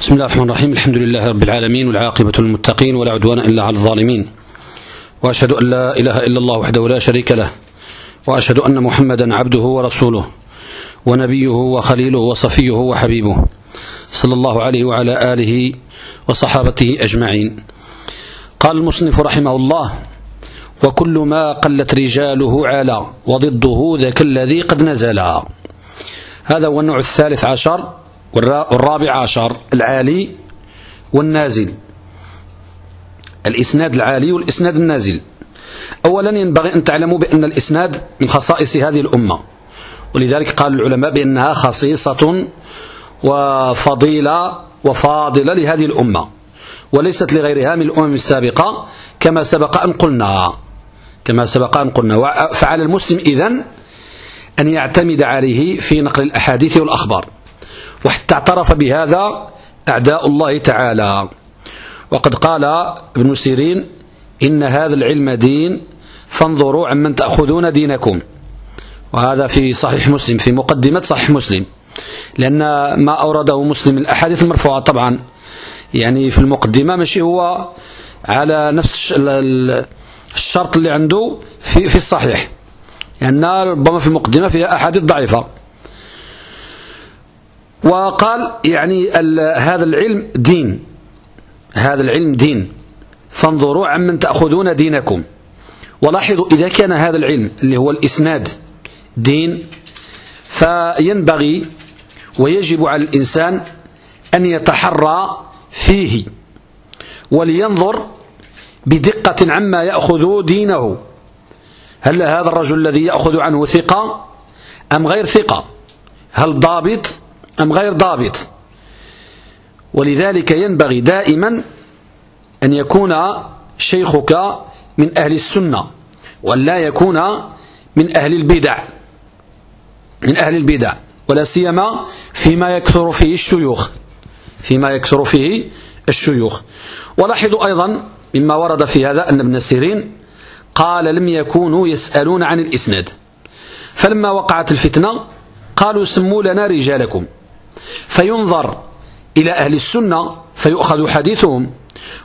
بسم الله الرحمن الرحيم. الحمد لله رب العالمين والعاقبة للمتقين ولا عدوان إلا على الظالمين. وأشهد أن لا إله إلا الله وحده لا شريك له. وأشهد أن محمدا عبده ورسوله. ونبيه وخليله وصفيه وحبيبه. صلى الله عليه وعلى آله وصحابته أجمعين. قال المصنف رحمه الله وكل ما قلت رجاله على وضده ذاك الذي قد نزل هذا هو النوع الثالث عشر. والرابع عشر. العالي والنازل. الإسناد العالي والإسناد النازل. أولا ينبغي أن تعلموا بأن الإسناد من خصائص هذه الأمة. ولذلك قال العلماء بأنها خصيصة وفضيلة وفاضلة لهذه الأمة. وليست لغيرها من الأمم السابقة كما سبق أن قلنا. كما سبق أن قلنا. فعلى المسلم إذن أن يعتمد عليه في نقل الأحاديث والأخبار. وحتى اعترف بهذا أعداء الله تعالى. وقد قال ابن سيرين إن هذا العلم دين فانظروا عمن تأخذون دينكم. وهذا في صحيح مسلم في مقدمة صحيح مسلم. لأن ما أورده مسلم الأحاديث المرفوعة طبعا. يعني في المقدمة ماشي هو على نفس الشرط اللي عنده في الصحيح. لأن يعني ربما في المقدمة فيها أحاديث ضعيفة. وقال يعني هذا العلم دين. هذا العلم دين. فانظروا عمن تأخذون دينكم. ولاحظوا إذا كان هذا العلم اللي هو الإسناد دين فينبغي ويجب على الإنسان أن يتحرى فيه ولينظر بدقة عما يأخذ دينه. هل هذا الرجل الذي يأخذ عنه ثقة أم غير ثقة؟ هل ضابط؟ أم غير ضابط. ولذلك ينبغي دائما أن يكون شيخك من أهل السنة وأن لا يكون من أهل البدع. من أهل البدع ولا سيما فيما يكثر فيه الشيوخ. فيما يكثر فيه الشيوخ. ولاحظوا أيضا مما ورد في هذا أن ابن سيرين قال لم يكونوا يسألون عن الإسناد فلما وقعت الفتنة قالوا سموا لنا رجالكم فينظر إلى أهل السنة فيؤخذ حديثهم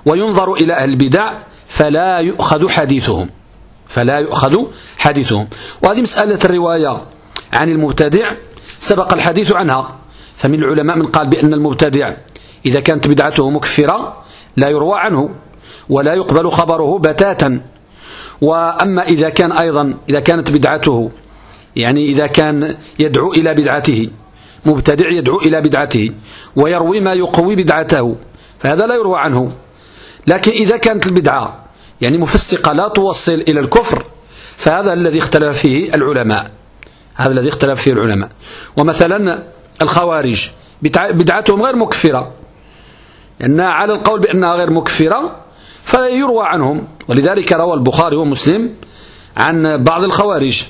وينظر إلى أهل البدع فلا يؤخذ حديثهم فلا يؤخذ حديثهم. وهذه مسألة الرواية عن المبتدع سبق الحديث عنها فمن العلماء من قال بأن المبتدع إذا كانت بدعته مكفرة لا يروى عنه ولا يقبل خبره بتاتا. وأما إذا كان أيضا إذا كانت بدعته يعني إذا كان يدعو إلى بدعته مبتدع يدعو إلى بدعته ويروي ما يقوي بدعته فهذا لا يروى عنه. لكن إذا كانت البدعة يعني مفسقة لا توصل إلى الكفر فهذا الذي اختلف فيه العلماء. هذا الذي اختلف فيه العلماء. ومثلا الخوارج بدعتهم غير مكفرة. لأن على القول بأنها غير مكفرة فيروى عنهم. ولذلك روى البخاري ومسلم عن بعض الخوارج.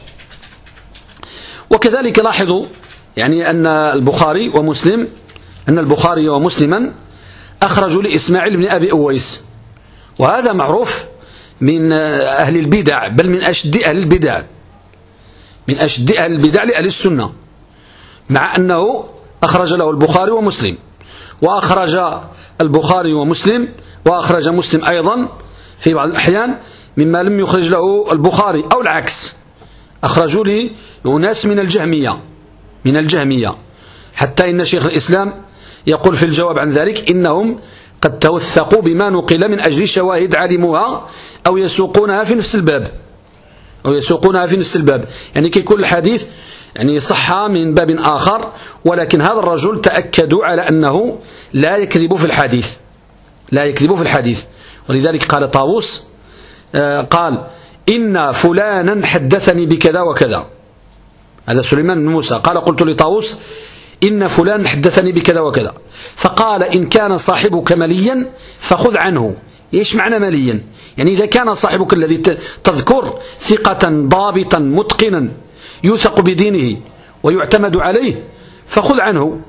وكذلك لاحظوا يعني أن البخاري ومسلم أن البخاري ومسلما أخرجوا لإسماعيل بن أبي أويس. وهذا معروف من أهل البدع بل من أشد أهل البدع من أشد أهل البدع لأهل السنة مع أنه أخرج له البخاري ومسلم. وأخرج البخاري ومسلم وأخرج مسلم أيضا في بعض الأحيان مما لم يخرج له البخاري أو العكس أخرجوا لي أناس من الجهمية. من الجهمية. حتى إن شيخ الإسلام يقول في الجواب عن ذلك إنهم قد توثقوا بما نقل من أجل شواهد علموها أو يسوقونها في نفس الباب. أو يسوقونها في نفس الباب. يعني كي كل الحديث يعني صح من باب آخر ولكن هذا الرجل تأكدوا على أنه لا يكذب في الحديث. لا يكذب في الحديث. ولذلك قال طاووس آه، قال إن فلانا حدثني بكذا وكذا. هذا سليمان بن موسى. قال قلت لطاووس إن فلان حدثني بكذا وكذا. فقال إن كان صاحبك مليا فخذ عنه. إيش معنى مليا؟ يعني إذا كان صاحبك الذي تذكر ثقة ضابطا متقنا يوثق بدينه ويعتمد عليه فخذ عنه.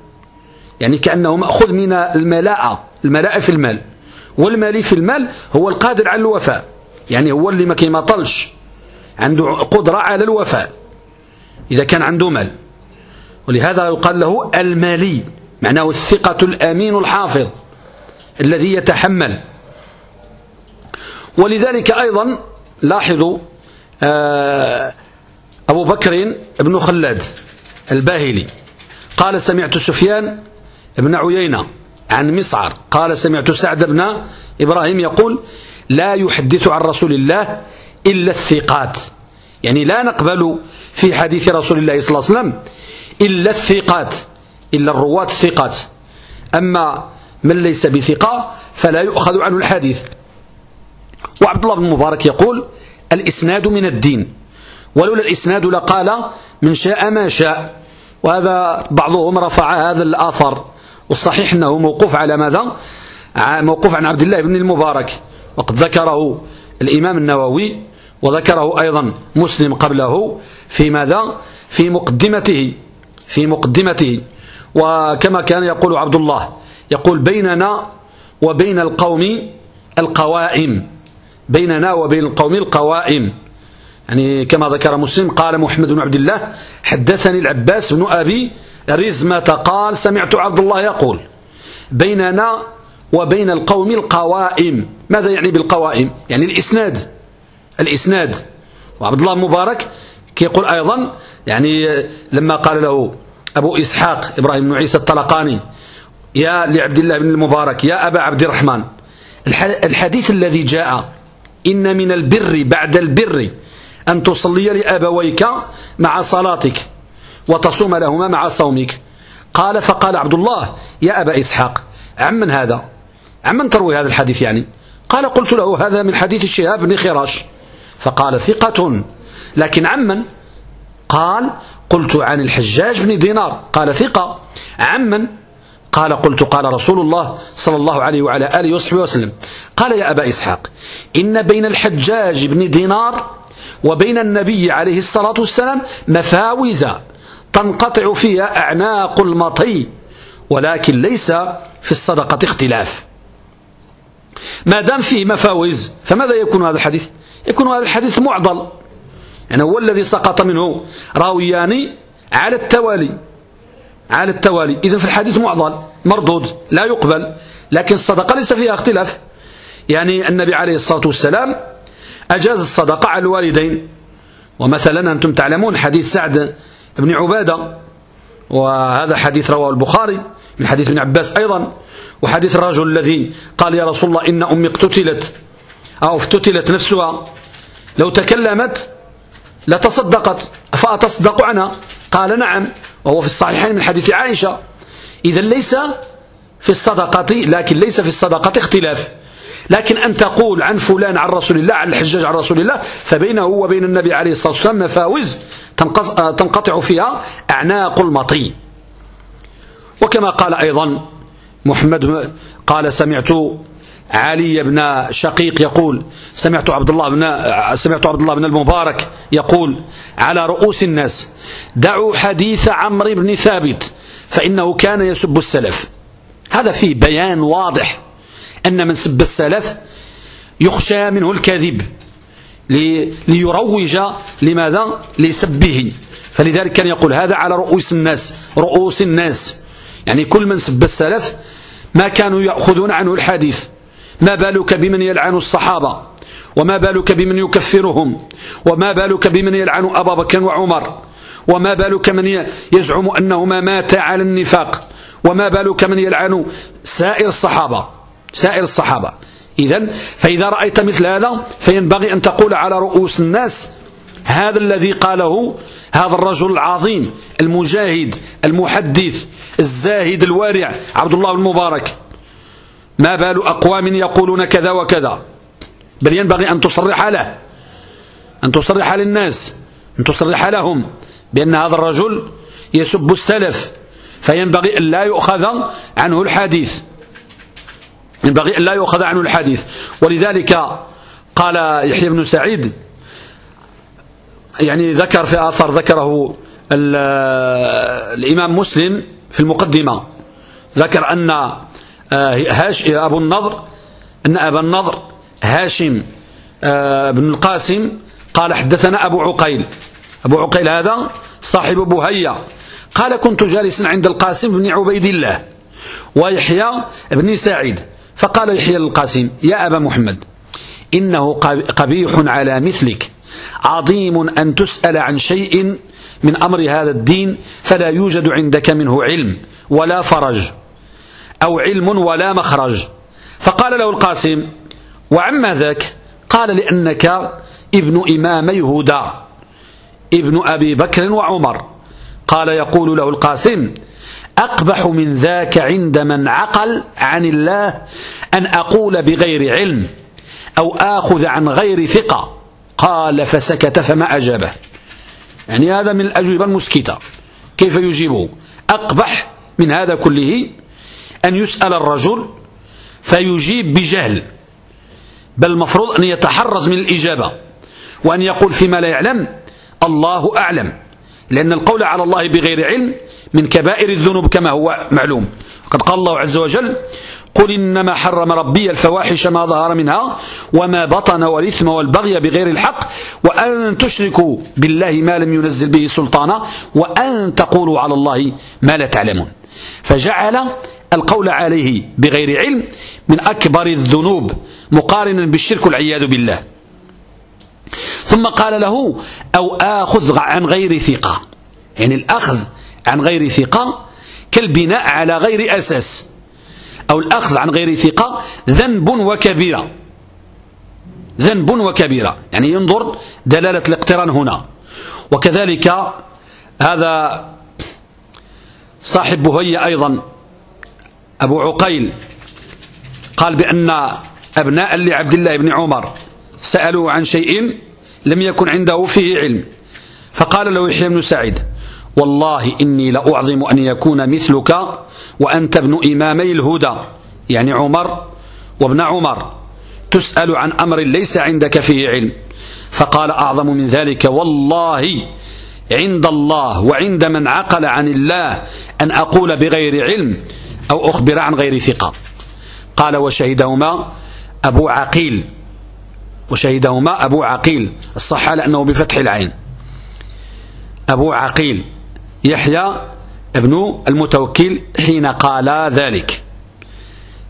يعني كأنه مأخذ من الملاءة الملاءة في المال. والمالي في المال هو القادر على الوفاء. يعني هو اللي ما كيمطلش عنده قدرة على الوفاء. إذا كان عنده مال. ولهذا يقال له المالي معناه الثقة الأمين الحافظ الذي يتحمل. ولذلك أيضا لاحظوا آه، أبو بكر بن خلاد الباهلي قال سمعت سفيان بن عيينة عن مصعر قال سمعت سعد بن إبراهيم يقول لا يحدث عن رسول الله إلا الثقات يعني لا نقبل في حديث رسول الله صلى الله عليه وسلم إلا الثقات إلا الرواة الثقات. أما من ليس بثقة فلا يؤخذ عنه الحديث. وعبد الله بن مبارك يقول الإسناد من الدين. ولولا الإسناد لقال من شاء ما شاء. وهذا بعضهم رفع هذا الآثر. والصحيح أنه موقوف على ماذا؟ موقوف عن عبد الله بن المبارك. وقد ذكره الإمام النووي وذكره أيضا مسلم قبله في ماذا؟ في مقدمته في مقدمته. وكما كان يقول عبد الله يقول بيننا وبين القوم القوائم. بيننا وبين القوم القوائم. يعني كما ذكر مسلم قال محمد بن عبد الله حدثني العباس بن أبي رزمة قال سمعت عبد الله يقول بيننا وبين القوم القوائم. ماذا يعني بالقوائم؟ يعني الإسناد. الإسناد. وعبد الله مبارك كيقول أيضا يعني لما قال له أبو إسحاق إبراهيم بن عيسى الطلقاني يا لعبد الله بن المبارك يا أبا عبد الرحمن الحديث الذي جاء إن من البر بعد البر أن تصلي لأبويك مع صلاتك وتصوم لهما مع صومك. قال فقال عبد الله يا أبا إسحاق عمن هذا؟ عمن تروي هذا الحديث يعني؟ قال قلت له هذا من حديث الشهاب بن خراش. فقال ثقة. لكن عمن قال قلت عن الحجاج بن دينار قال ثقة. عمن قال قلت قال رسول الله صلى الله عليه وعلى آله وصحبه وسلم قال يا أبا إسحاق إن بين الحجاج بن دينار وبين النبي عليه الصلاة والسلام مفاوز تنقطع فيها أعناق المطي ولكن ليس في الصدقة اختلاف. ما دام فيه مفاوز فماذا يكون هذا الحديث؟ يكون هذا الحديث معضل. يعني هو الذي سقط منه. راويان على التوالي. على التوالي. إذا في الحديث معضل مردود لا يقبل. لكن الصدقة ليس فيها اختلاف. يعني النبي عليه الصلاة والسلام أجاز الصدقة على الوالدين. ومثلا أنتم تعلمون حديث سعد بن عبادة. وهذا حديث رواه البخاري من حديث ابن عباس أيضا. وحديث الرجل الذي قال يا رسول الله إن أمي اقتتلت. أو افتتلت نفسها. لو تكلمت لتصدقت فأتصدق عنها قال نعم وهو في الصحيحين من حديث عائشة. إذا ليس في الصدقة لكن ليس في الصدقة اختلاف. لكن أن تقول عن فلان عن رسول الله عن الحجاج عن رسول الله فبينه وبين النبي عليه الصلاة والسلام مفاوز تنقطع فيها أعناق المطي. وكما قال أيضا محمد قال سمعت علي بن شقيق يقول سمعت عبد الله بن سمعت عبد الله بن المبارك يقول على رؤوس الناس دعوا حديث عمرو بن ثابت فإنه كان يسب السلف. هذا فيه بيان واضح أن من سب السلف يخشى منه الكذب ليروج لماذا؟ لسبه. فلذلك كان يقول هذا على رؤوس الناس رؤوس الناس. يعني كل من سب السلف ما كانوا يأخذون عنه الحديث. ما بالك بمن يلعن الصحابة؟ وما بالك بمن يكفرهم؟ وما بالك بمن يلعن أبا بكر وعمر؟ وما بالك من يزعم أنهما مات على النفاق؟ وما بالك من يلعن سائر الصحابة؟ سائر الصحابة. إذا فإذا رأيت مثل هذا فينبغي أن تقول على رؤوس الناس هذا الذي قاله هذا الرجل العظيم المجاهد المحدث الزاهد الوارع عبد الله بن مبارك. ما بال أقوام يقولون كذا وكذا. بل ينبغي أن تصرح له. أن تصرح للناس. أن تصرح لهم. بأن هذا الرجل يسب السلف. فينبغي أن لا يؤخذ عنه الحديث. ينبغي أن لا يؤخذ عنه الحديث. ولذلك قال يحيى بن سعيد يعني ذكر في آثار ذكره الإمام مسلم في المقدمة. ذكر أن هاش أبو النضر. أن أبا النضر هاشم آه، بن القاسم قال حدثنا أبو عقيل. أبو عقيل هذا صاحب بهية قال كنت جالسا عند القاسم بن عبيد الله ويحيى بن سعيد. فقال يحيى للقاسم يا أبا محمد إنه قبيح على مثلك عظيم أن تسأل عن شيء من أمر هذا الدين فلا يوجد عندك منه علم ولا فرج. أو علم ولا مخرج. فقال له القاسم وعما ذاك؟ قال لأنك ابن إمامي هدى ابن أبي بكر وعمر. قال يقول له القاسم أقبح من ذاك عند من عقل عن الله أن أقول بغير علم أو آخذ عن غير ثقة. قال فسكت فما أجابه. يعني هذا من الأجوبة المسكتة. كيف يجيبه؟ أقبح من هذا كله أن يسأل الرجل فيجيب بجهل بل المفروض أن يتحرز من الإجابة وأن يقول فيما لا يعلم الله أعلم لأن القول على الله بغير علم من كبائر الذنوب كما هو معلوم. قد قال الله عز وجل قل إنما حرم ربي الفواحش ما ظهر منها وما بطن والإثم والبغي بغير الحق وأن تشركوا بالله ما لم ينزل به سلطانا وأن تقولوا على الله ما لا تعلمون. فجعل القول عليه بغير علم من أكبر الذنوب مقارنا بالشرك والعياذ بالله. ثم قال له أو آخذ عن غير ثقة. يعني الأخذ عن غير ثقة كالبناء على غير أساس. أو الأخذ عن غير ثقة ذنب وكبيرة ذنب وكبيرة يعني ينظر دلالة الاقتران هنا. وكذلك هذا صاحب بهي أيضا أبو عقيل قال بأن أبناء لعبد الله بن عمر سألوه عن شيء لم يكن عنده فيه علم. فقال له يحيى بن سعيد والله إني لأعظم أن يكون مثلك وأنت ابن إمامي الهدى. يعني عمر وابن عمر تسأل عن أمر ليس عندك فيه علم. فقال أعظم من ذلك والله عند الله وعند من عقل عن الله أن أقول بغير علم أو أخبر عن غير ثقة. قال وشهدهما أبو عقيل. وشهدهما أبو عقيل. الصحة لأنه بفتح العين. أبو عقيل. يحيى ابن المتوكل حين قال ذلك.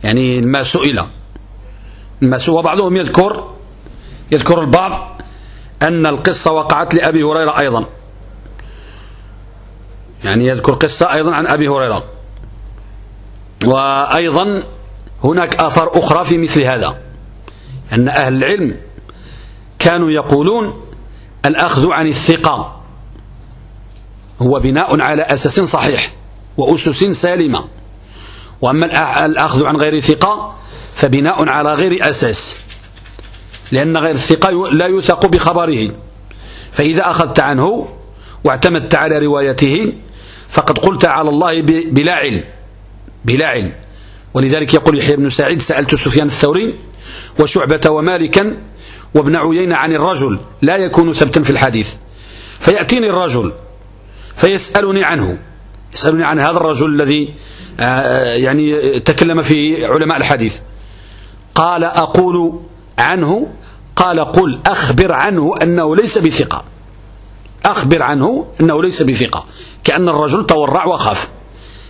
يعني ما سئل. ما سئل. وبعضهم يذكر. يذكر البعض أن القصة وقعت لأبي هريرة أيضا. يعني يذكر قصة أيضا عن أبي هريرة. وأيضا هناك آثار أخرى في مثل هذا أن أهل العلم كانوا يقولون الأخذ عن الثقة هو بناء على أساس صحيح وأسس سالمة وأما الأخذ عن غير ثقة فبناء على غير أساس لأن غير الثقة لا يثق بخبره فإذا أخذت عنه واعتمدت على روايته فقد قلت على الله بلا علم. بلا علم. ولذلك يقول يحيى بن سعيد سألت سفيان الثوري وشعبة ومالكا وابن عيينة عن الرجل لا يكون ثبتا في الحديث. فيأتيني الرجل فيسألني عنه. يسألني عن هذا الرجل الذي آه، يعني تكلم في علماء الحديث. قال أقول عنه قال قل أخبر عنه أنه ليس بثقة. أخبر عنه أنه ليس بثقة. كأن الرجل تورع وخاف.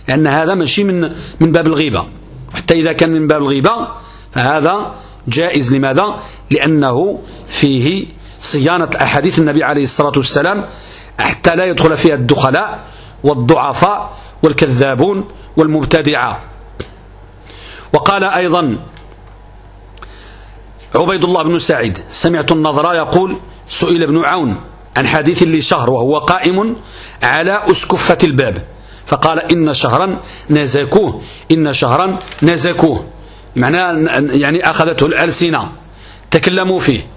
لأن هذا ماشي من من باب الغيبة. حتى إذا كان من باب الغيبة فهذا جائز. لماذا؟ لأنه فيه صيانة أحاديث النبي عليه الصلاة والسلام حتى لا يدخل فيها الدخلاء والضعفاء والكذابون والمبتدعة. وقال أيضا عبيد الله بن سعيد سمعت النظر يقول سئل ابن عون عن حديث لشهر وهو قائم على أسكفة الباب. فقال إن شهرا نزكوه إن شهرا نزكوه. معناه يعني أخذته الألسنة. تكلموا فيه.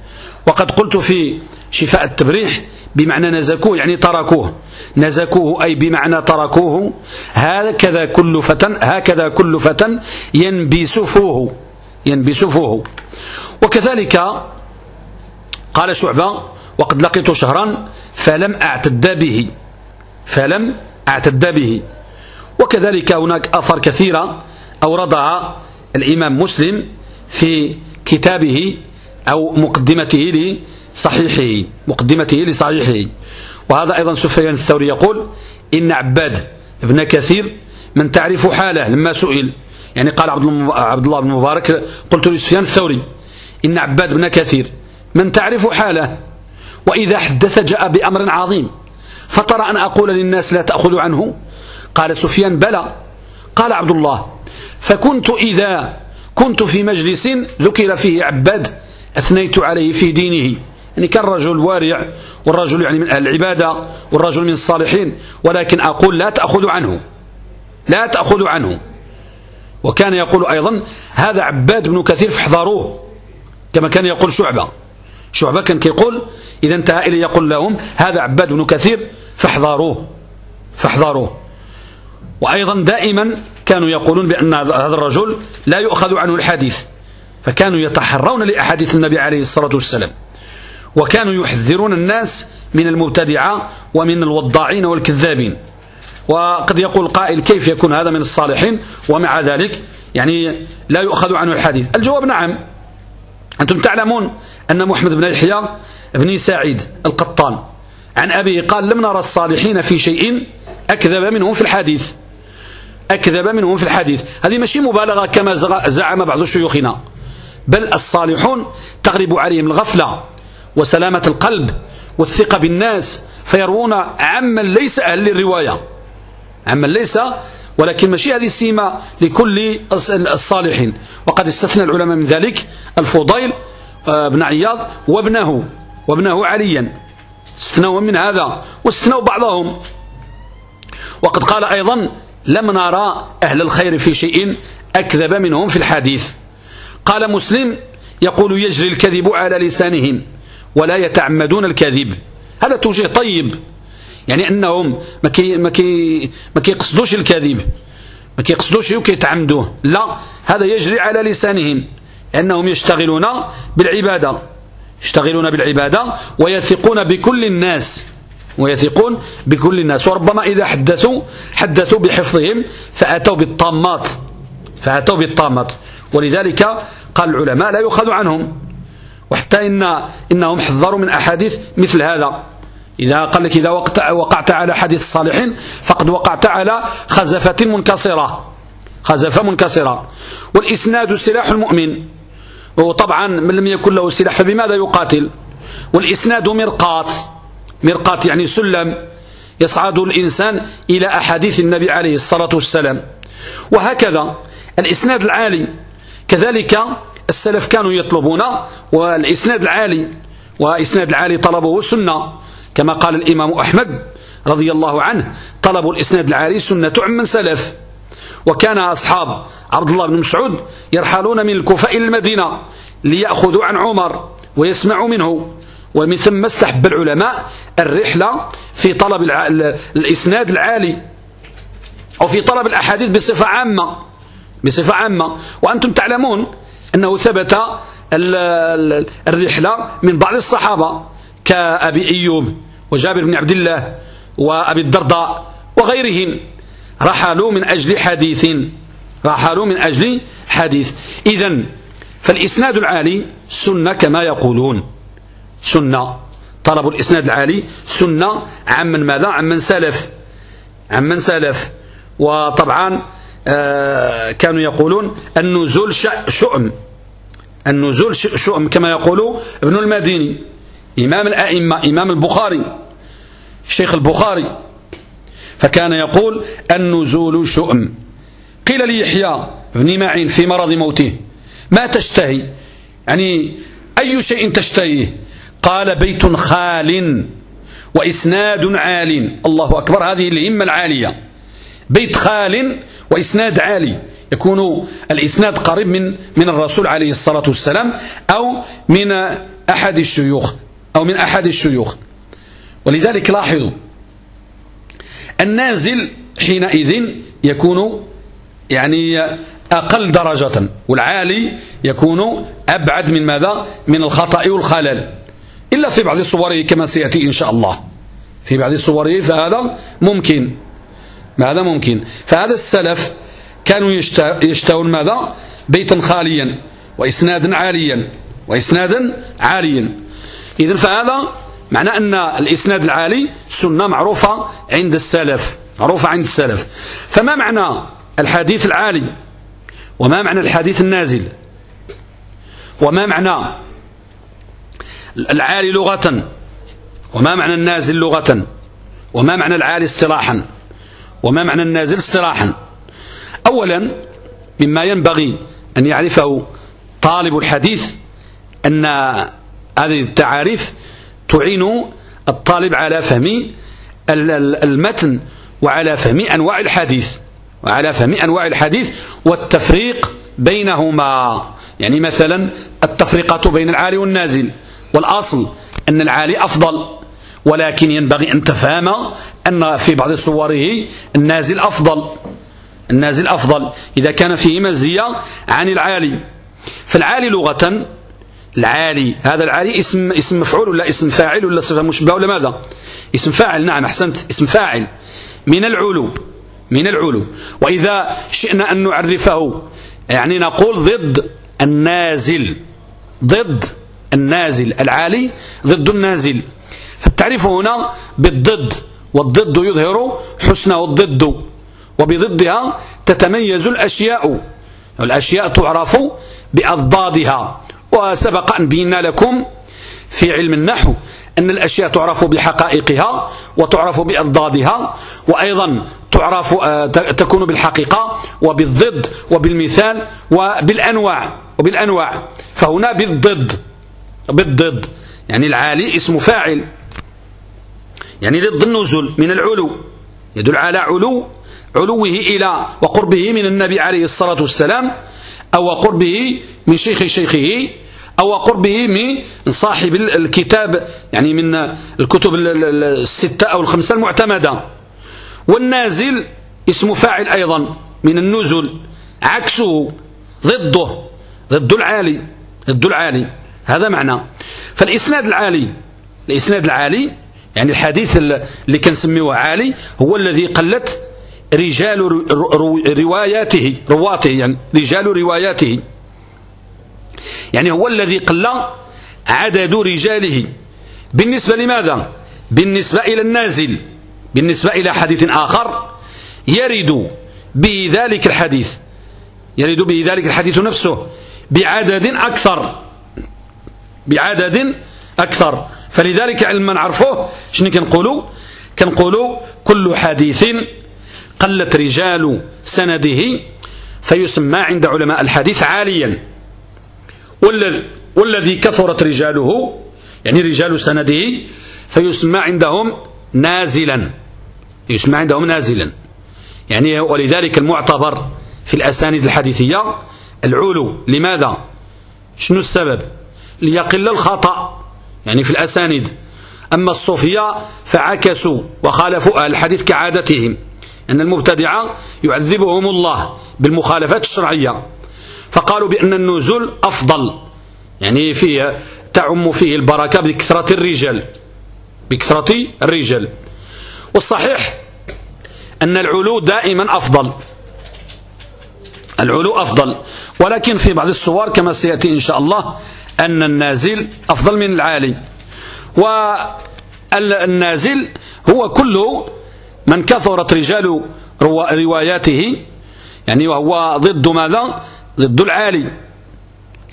وقد قلت في شفاء التبريح بمعنى نزكوه يعني تركوه. نزكوه أي بمعنى تركوه. هكذا كل فتى هكذا كل فتى ينبس فوه ينبس فوه وكذلك قال شعبة وقد لقيت شهرا فلم أعتد به. فلم أعتد به. وكذلك هناك أثر كثيرة أوردها الإمام مسلم في كتابه أو مقدمته لصحيحه مقدمته لصحيحه. وهذا أيضا سفيان الثوري يقول إن عباد ابن كثير من تعرف حاله لما سئل. يعني قال عبد الله بن مبارك قلت لسفيان الثوري إن عباد بن كثير من تعرف حاله وإذا حدث جاء بأمر عظيم. فترى أن أقول للناس لا تأخذوا عنه؟ قال سفيان بلى. قال عبد الله فكنت إذا كنت في مجلس ذكر فيه عباد أثنيت عليه في دينه. يعني كان رجل وارع والرجل يعني من أهل العبادة والرجل من الصالحين ولكن أقول لا تأخذوا عنه. لا تأخذوا عنه. وكان يقول أيضا هذا عباد بن كثير فاحذروه كما كان يقول شعبة. شعبة كان كيقول إذا انتهى إلي يقول لهم هذا عباد بن كثير فاحذروه فاحذروه. وأيضا دائما كانوا يقولون بأن هذا الرجل لا يؤخذ عنه الحديث فكانوا يتحرون لأحاديث النبي عليه الصلاة والسلام. وكانوا يحذرون الناس من المبتدعة ومن الوضاعين والكذابين. وقد يقول قائل كيف يكون هذا من الصالحين؟ ومع ذلك يعني لا يؤخذ عنه الحديث. الجواب نعم أنتم تعلمون أن محمد بن يحيى بن سعيد القطان عن أبيه قال لم نرى الصالحين في شيء أكذب منهم في الحديث. أكذب منهم في الحديث. هذه ماشي مبالغة كما زعم بعض شيوخنا. بل الصالحون تغرب عليهم الغفلة وسلامة القلب والثقة بالناس فيروون عمن ليس أهل للرواية. عمن ليس ولكن ماشي هذه السيمة لكل الصالحين. وقد استثنى العلماء من ذلك الفضيل آه، بن عياض وابنه وابنه عليا. استثنوا من هذا واستثنوا بعضهم. وقد قال أيضا لم نرى أهل الخير في شيء أكذب منهم في الحديث قال مسلم يقول يجري الكذب على لسانهم ولا يتعمدون الكذب هذا توجيه طيب. يعني أنهم ما كي ما كي ما كيقصدوش الكذب ما كيقصدوش وكيتعمدوه. لا هذا يجري على لسانهم أنهم يشتغلون بالعبادة يشتغلون بالعبادة ويثقون بكل الناس ويثقون بكل الناس. وربما إذا حدثوا حدثوا بحفظهم فأتوا بالطامات فأتوا بالطامات. ولذلك قال العلماء لا يؤخذ عنهم وحتى إن إنهم حذروا من أحاديث مثل هذا. إذا قال لك إذا وقعت على حديث الصالحين فقد وقعت على خزفة منكسرة. خزفة منكسرة. والإسناد سلاح المؤمن. وطبعا من لم يكن له سلاح فبماذا يقاتل؟ والإسناد مرقات. مرقات يعني سلم. يصعد الإنسان إلى أحاديث النبي عليه الصلاة والسلام. وهكذا الإسناد العالي. كذلك السلف كانوا يطلبون والإسناد العالي وإسناد العالي طلبه سنة كما قال الإمام أحمد رضي الله عنه طلبوا الإسناد العالي سنة عمن سلف. وكان أصحاب عبد الله بن مسعود يرحلون من الكوفة إلى المدينة ليأخذوا عن عمر ويسمعوا منه. ومن ثم استحب العلماء الرحلة في طلب الإسناد العالي. أو في طلب الأحاديث بصفة عامة بصفة عامة. وأنتم تعلمون أنه ثبت الرحلة من بعض الصحابة. كأبي أيوب وجابر بن عبد الله وأبي الدرداء وغيرهم رحلوا من أجل حديث. رحلوا من أجل حديث. إذا فالإسناد العالي سنة كما يقولون. سنة. طلب الإسناد العالي سنة عمن ماذا؟ عمن سلف. عمن سلف. وطبعا آه كانوا يقولون النزول شؤم. النزول شؤم كما يقول ابن المديني. إمام الأئمة إمام البخاري شيخ البخاري فكان يقول النزول شؤم. قيل ليحيى بن معين في مرض موته ما تشتهي؟ يعني أي شيء تشتهيه؟ قال بيت خال وإسناد عال. الله أكبر هذه الهمة العالية. بيت خال وإسناد عالي يكون الإسناد قريب من من الرسول عليه الصلاة والسلام أو من أحد الشيوخ. أو من أحد الشيوخ. ولذلك لاحظوا النازل حينئذ يكون يعني أقل درجة والعالي يكون أبعد من ماذا؟ من الخطأ والخلل. إلا في بعض صوره كما سيأتي إن شاء الله. في بعض صوره فهذا ممكن. هذا ممكن. فهذا السلف كانوا يشتهون ماذا؟ بيتا خاليا وإسنادا عاليا وإسنادا عاليا. إذن فهذا معنى أن الإسناد العالي سنة معروفة عند السلف معروفة عند السلف. فما معنى الحديث العالي؟ وما معنى الحديث النازل؟ وما معنى العالي لغة؟ وما معنى النازل لغة؟ وما معنى العالي اصطلاحا؟ وما معنى النازل اصطلاحا؟ أولا مما ينبغي أن يعرفه طالب الحديث أن هذه التعاريف تعين الطالب على فهم المتن وعلى فهم أنواع الحديث وعلى فهم أنواع الحديث والتفريق بينهما. يعني مثلا التفرقة بين العالي والنازل والأصل أن العالي أفضل ولكن ينبغي أن تفهم أن في بعض صوره النازل أفضل النازل أفضل. إذا كان فيه مزية عن العالي فالعالي لغة العالي هذا العالي اسم اسم مفعول ولا اسم فاعل ولا صفة مشبهة ولا ماذا؟ اسم فاعل نعم أحسنت. اسم فاعل. من العلو من العلو. وإذا شئنا أن نعرفه يعني نقول ضد النازل. ضد النازل. العالي ضد النازل. فالتعريف هنا بالضد والضد يظهر حسنه الضد وبضدها تتميز الأشياء. الأشياء تعرف بأضدادها. وسبق أن بينا لكم في علم النحو أن الأشياء تعرف بحقائقها وتعرف بأضدادها وأيضا تعرف آه، تكون بالحقيقة وبالضد وبالمثال وبالأنواع وبالأنواع. فهنا بالضد بالضد يعني العالي اسم فاعل يعني ضد النزول من العلو يدل على علو علوه إلى وقربه من النبي عليه الصلاة والسلام أو قربه من شيخ شيخه أو قربه من صاحب الكتاب يعني من الكتب الستة أو الخمسة المعتمدة. والنازل اسم فاعل أيضا من النزل عكسه ضده ضد العالي ضد العالي. هذا معنى. فالإسناد العالي الإسناد العالي يعني الحديث اللي كنسميه عالي هو الذي قلت رجال رواياته رواته يعني رجال رواياته. يعني هو الذي قل عدد رجاله. بالنسبة لماذا؟ بالنسبة إلى النازل. بالنسبة إلى حديث آخر يرد به ذلك الحديث. يرد به ذلك الحديث نفسه. بعدد أكثر. بعدد أكثر. فلذلك علما نعرفوه شنو كنقولوا؟ كنقولوا كل حديث قلت رجال سنده فيسمى عند علماء الحديث عاليا. والذي, والذي كثرت رجاله يعني رجال سنده فيسمى عندهم نازلا. يسمى عندهم نازلا. يعني ولذلك المعتبر في الأسانيد الحديثية العلو. لماذا؟ شنو السبب؟ ليقل الخطأ. يعني في الأسانيد. أما الصوفية فعكسوا وخالفوا أهل الحديث كعادتهم. أن المبتدعة يعذبهم الله بالمخالفات الشرعية. فقالوا بأن النزول أفضل. يعني فيه تعم فيه البركة بكثرة الرجال. بكثرة الرجال. والصحيح أن العلو دائما أفضل. العلو أفضل. ولكن في بعض الصور كما سيأتي إن شاء الله أن النازل أفضل من العالي. والنازل هو كله من كثرت رجال رواياته. يعني وهو ضد ماذا؟ ضد العالي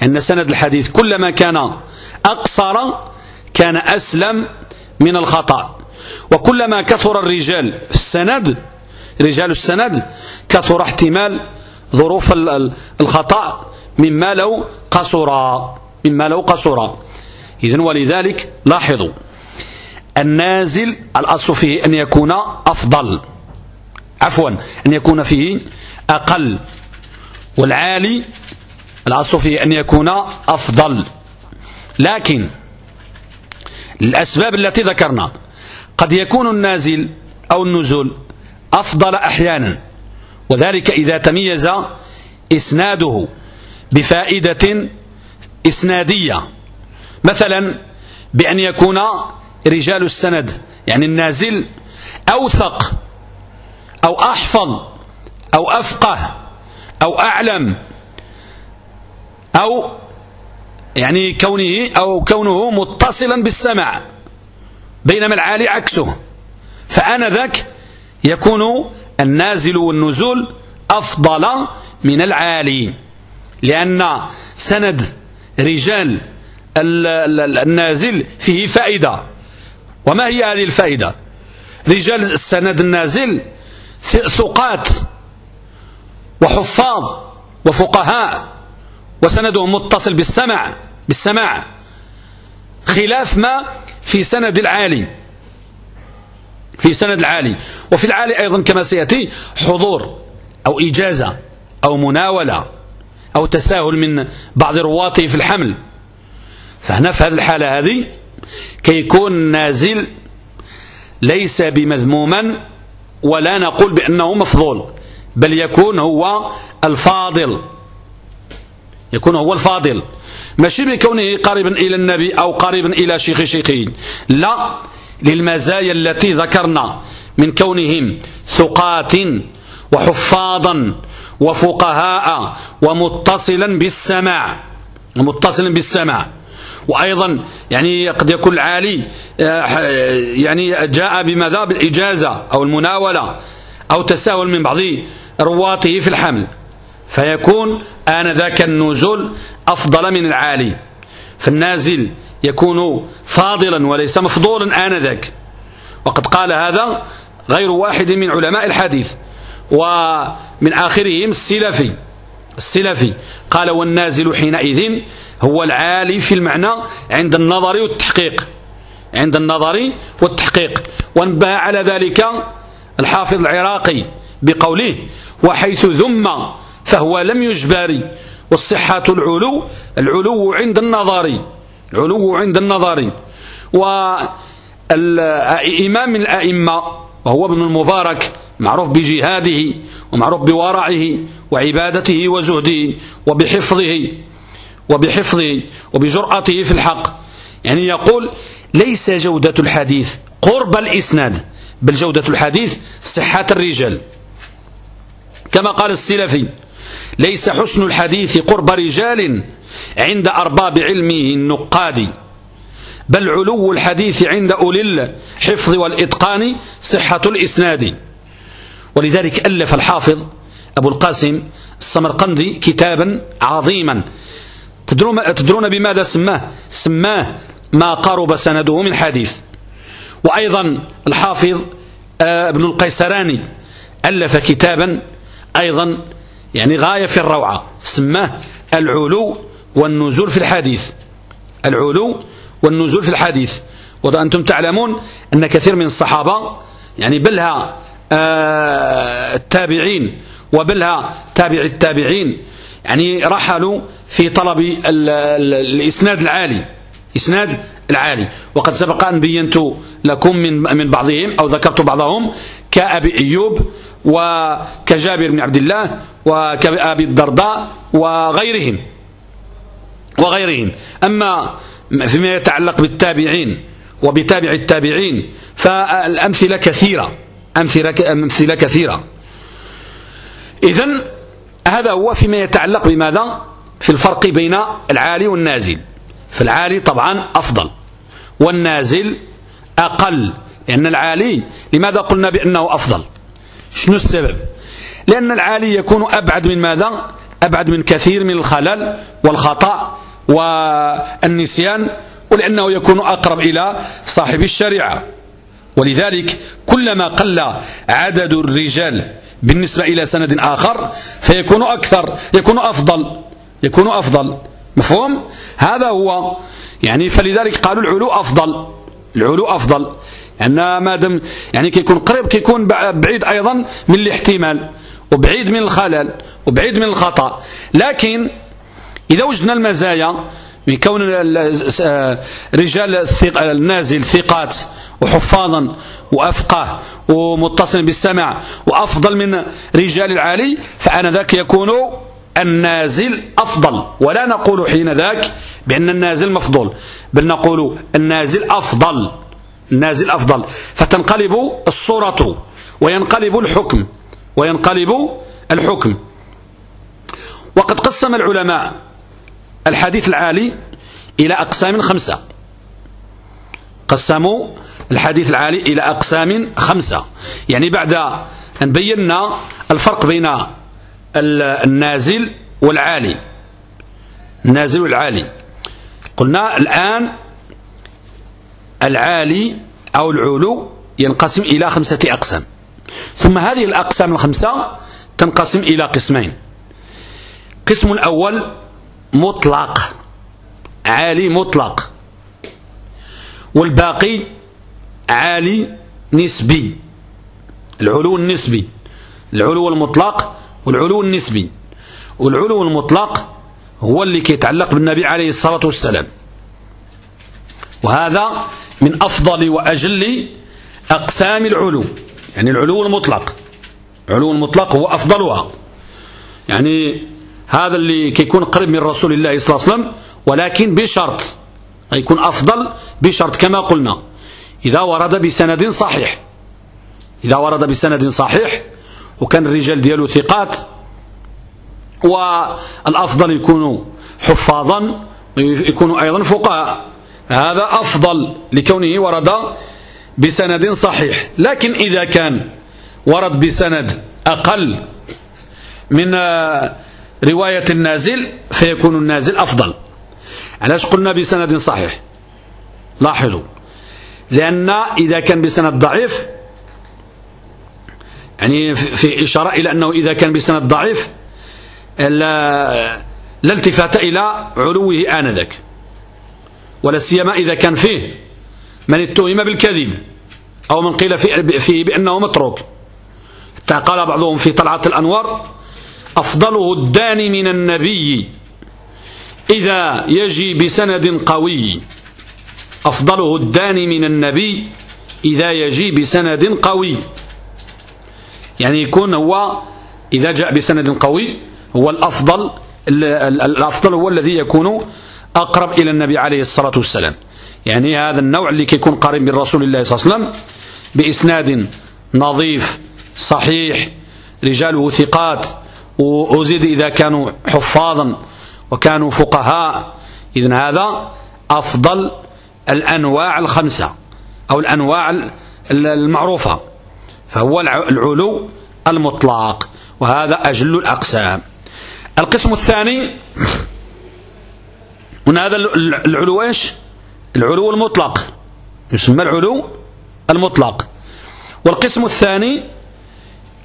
أن سند الحديث كلما كان أقصر كان أسلم من الخطأ. وكلما كثر الرجال في السند رجال السند كثر احتمال ظروف الخطأ مما لو قصر مما لو قصر. إذن ولذلك لاحظوا النازل الأصل فيه أن يكون أفضل. عفوا أن يكون فيه أقل. والعالي الأصل فيه أن يكون أفضل. لكن الأسباب التي ذكرنا قد يكون النازل أو النزول أفضل أحيانا وذلك إذا تميز إسناده بفائدة إسنادية. مثلا بأن يكون رجال السند يعني النازل أوثق أو أحفظ أو أفقه. أو أعلم. أو يعني كونه أو كونه متصلا بالسمع. بينما العالي عكسه. فأنا ذاك يكون النازل والنزول أفضل من العالي. لأن سند رجال النازل فيه فائدة. وما هي هذه الفائدة؟ رجال السند النازل ثقات. وحفاظ وفقهاء وسندهم متصل بالسمع بالسماع. خلاف ما في سند العالي. في سند العالي. وفي العالي أيضا كما سيأتي حضور أو إجازة أو مناولة أو تساهل من بعض رواته في الحمل. فهنا في هذه الحالة هذه كيكون نازل ليس بمذموما ولا نقول بأنه مفضول. بل يكون هو الفاضل. يكون هو الفاضل. ماشي بكونه قريبا إلى النبي أو قريبا إلى شيخ شيخين لا للمزايا التي ذكرنا من كونهم ثقات وحفاظا وفقهاء ومتصلا بالسماع. متصلا بالسماع. وأيضا يعني قد يكون العالي آه، يعني جاء بماذا بالإجازة أو المناولة أو تساهل من بعض رواته في الحمل. فيكون آنذاك النزول أفضل من العالي. فالنازل يكون فاضلا وليس مفضولا آنذاك وقد قال هذا غير واحد من علماء الحديث. ومن آخرهم السلفي. السلفي قال والنازل حينئذ هو العالي في المعنى عند النظر والتحقيق. عند النظر والتحقيق. وانبه على ذلك الحافظ العراقي بقوله وحيث ذم فهو لم يجبر. والصحة العلو العلو عند النظر العلو عند النظر. والإمام من الأئمة وهو ابن المبارك معروف بجهاده ومعروف بورعه وعبادته وزهده وبحفظه وبحفظه وبجرأته في الحق. يعني يقول ليس جودة الحديث قرب الإسناد بل جودة الحديث صحة الرجال. كما قال السلفي ليس حسن الحديث قرب رجال عند أرباب علمه النقاد بل علو الحديث عند أولي الحفظ والإتقان صحة الإسناد. ولذلك ألف الحافظ أبو القاسم السمرقندي كتابا عظيما. تدرون بماذا سماه؟ سماه ما قرب سنده من حديث. وأيضا الحافظ آه، ابن القيسراني ألف كتابا أيضا يعني غاية في الروعة. سماه العلو والنزول في الحديث. العلو والنزول في الحديث. وأنتم تعلمون أن كثير من الصحابة يعني بلها آه، التابعين وبلها تابع التابعين يعني رحلوا في طلب الإسناد العالي. إسناد العالي. وقد سبق أن بينت لكم من من بعضهم أو ذكرت بعضهم كأبي أيوب وكجابر بن عبد الله وكأبي الدرداء وغيرهم. وغيرهم. أما فيما يتعلق بالتابعين وبتابع التابعين فالأمثلة كثيرة. أمثلة, أمثلة كثيرة. إذن هذا هو فيما يتعلق بماذا؟ في الفرق بين العالي والنازل. فالعالي طبعا أفضل. والنازل أقل. لأن العالي لماذا قلنا بأنه أفضل؟ شنو السبب؟ لأن العالي يكون أبعد من ماذا؟ أبعد من كثير من الخلل والخطأ والنسيان ولأنه يكون أقرب إلى صاحب الشريعة. ولذلك كلما قل عدد الرجال بالنسبة إلى سند آخر فيكون أكثر يكون أفضل يكون أفضل. مفهوم؟ هذا هو. يعني فلذلك قالوا العلو أفضل العلو أفضل. يعني ما دام يعني كيكون قريب كيكون بعيد أيضا من الاحتمال وبعيد من الخلل وبعيد من الخطأ. لكن إذا وجدنا المزايا من كون رجال النازل ثقات وحفاظا وأفقه ومتصل بالسمع وأفضل من رجال العالي فأنا ذاك يكون النازل أفضل. ولا نقول حين ذاك بأن النازل مفضول بل نقول النازل أفضل. النازل أفضل. فتنقلب الصورة وينقلب الحكم وينقلب الحكم. وقد قسم العلماء الحديث العالي إلى أقسام خمسة. قسموا الحديث العالي إلى أقسام خمسة. يعني بعد أن بينا الفرق بين النازل والعالي. النازل والعالي. قلنا الآن العالي أو العلو ينقسم إلى خمسة أقسام. ثم هذه الأقسام الخمسة تنقسم إلى قسمين. قسم الأول مطلق عالي مطلق والباقي عالي نسبي العلو النسبي العلو المطلق والعلو النسبي. والعلو المطلق هو اللي كيتعلق بالنبي عليه الصلاة والسلام. وهذا من أفضل وأجل أقسام العلو. يعني العلو المطلق. العلو المطلق هو أفضلها. يعني هذا اللي كيكون قريب من رسول الله صلى الله عليه وسلم ولكن بشرط. يكون أفضل بشرط كما قلنا. إذا ورد بسند صحيح. إذا ورد بسند صحيح وكان الرجال ديالو ثقات والأفضل يكونوا حفاظا ويكونوا أيضا فقهاء. هذا أفضل لكونه ورد بسند صحيح. لكن إذا كان ورد بسند أقل من رواية النازل فيكون النازل أفضل. علاش قلنا بسند صحيح؟ لاحظوا. لأن إذا كان بسند ضعيف يعني في إشارة إلى أنه إذا كان بسند ضعيف لا, لا التفات إلى علوه آنذاك. ولا سيما إذا كان فيه من اتهم بالكذب أو من قيل فيه بأنه متروك. حتى قال بعضهم في طلعة الأنوار أفضله الداني من النبي إذا يجي بسند قوي. أفضله الداني من النبي إذا يجي بسند قوي. يعني يكون هو إذا جاء بسند قوي هو الأفضل الأفضل هو الذي يكون أقرب إلى النبي عليه الصلاة والسلام. يعني هذا النوع اللي كيكون قريب من رسول الله صلى الله عليه وسلم بإسناد نظيف صحيح رجاله ثقات وأزيد إذا كانوا حفاظا وكانوا فقهاء. إذن هذا أفضل الأنواع الخمسة أو الأنواع المعروفة. فهو العلو المطلق وهذا أجل الأقسام. القسم الثاني هنا هذا العلو إيش؟ العلو المطلق. يسمى العلو؟ المطلق. والقسم الثاني